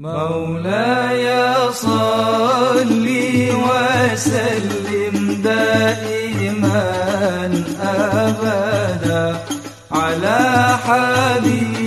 مولاي صل وسلم دائما ابدا على حبيبي.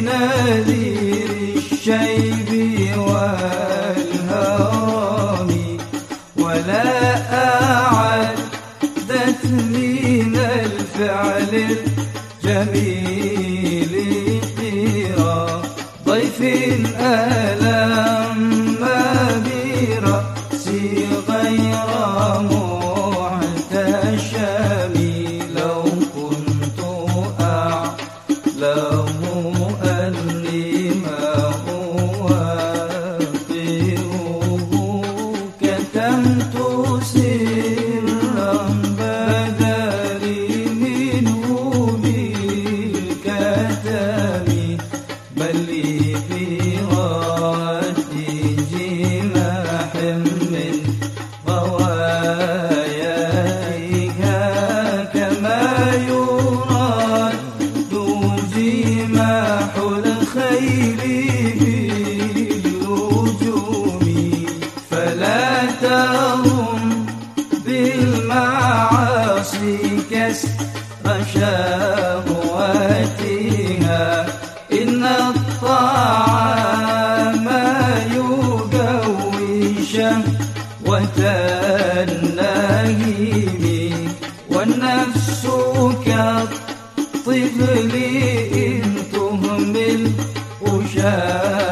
نذير الشيب والهرام ولا أعدت من الفعل الجميل. باللجوم فلا تهم بالمعاصي كسر شهواتها. إن الطعام يقوي شهوة النهيم والنفس كالطفل إن تهمل. الجاه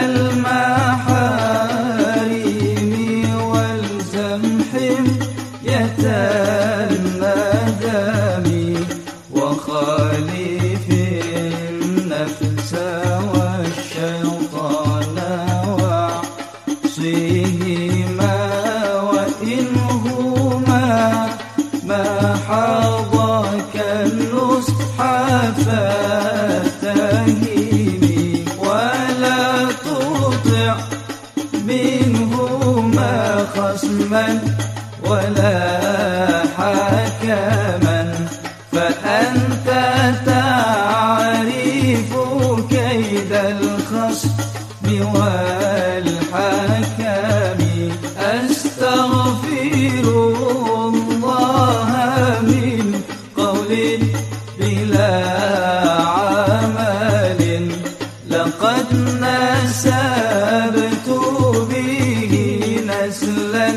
الماء حكما فأنت تعرف كيد الخصم والحكم. أستغفر الله من قول بلا عمل. لقد نسبت به نسلا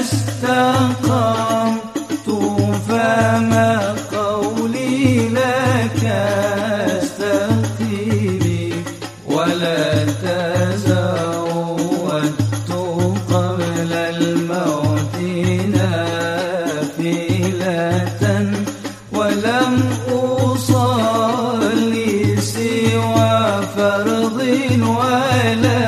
استقمت فما قولي لك ولا تزودت قبل الموت نافلة ولم أصلي سوى فرض أصوم